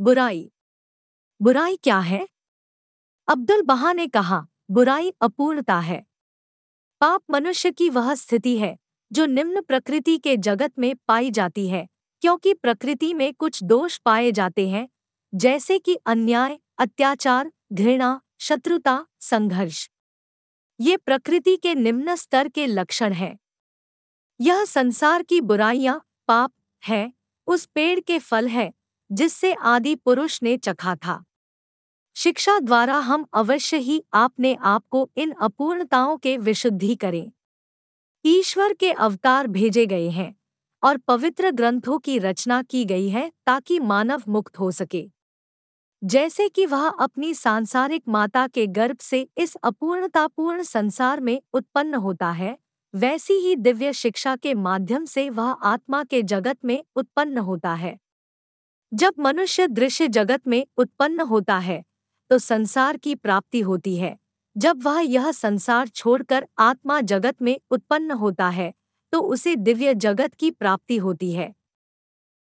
बुराई। बुराई क्या है? अब्दुल बहा ने कहा, बुराई अपूर्णता है। पाप मनुष्य की वह स्थिति है, जो निम्न प्रकृति के जगत में पाई जाती है, क्योंकि प्रकृति में कुछ दोष पाए जाते हैं, जैसे कि अन्याय, अत्याचार, घृणा, शत्रुता, संघर्ष। ये प्रकृति के निम्न स्तर के लक्षण हैं। यह संसार की बुराइयाँ, पाप, है, उस पेड़ के फल है जिससे आदि पुरुष ने चखा था। शिक्षा द्वारा हम अवश्य ही आपने आप को इन अपूर्णताओं के विशुद्धि करें। ईश्वर के अवतार भेजे गए हैं और पवित्र ग्रंथों की रचना की गई है ताकि मानव मुक्त हो सके। जैसे कि वह अपनी सांसारिक माता के गर्भ से इस अपूर्णतापूर्ण संसार में उत्पन्न होता है, वैसी ही दिव्य शिक्षा के माध्यम से वह आत्मा के जगत में उत्पन्न होता है। जब मनुष्य दृश्य जगत में उत्पन्न होता है तो संसार की प्राप्ति होती है। जब वह यह संसार छोड़कर आत्मा जगत में उत्पन्न होता है तो उसे दिव्य जगत की प्राप्ति होती है।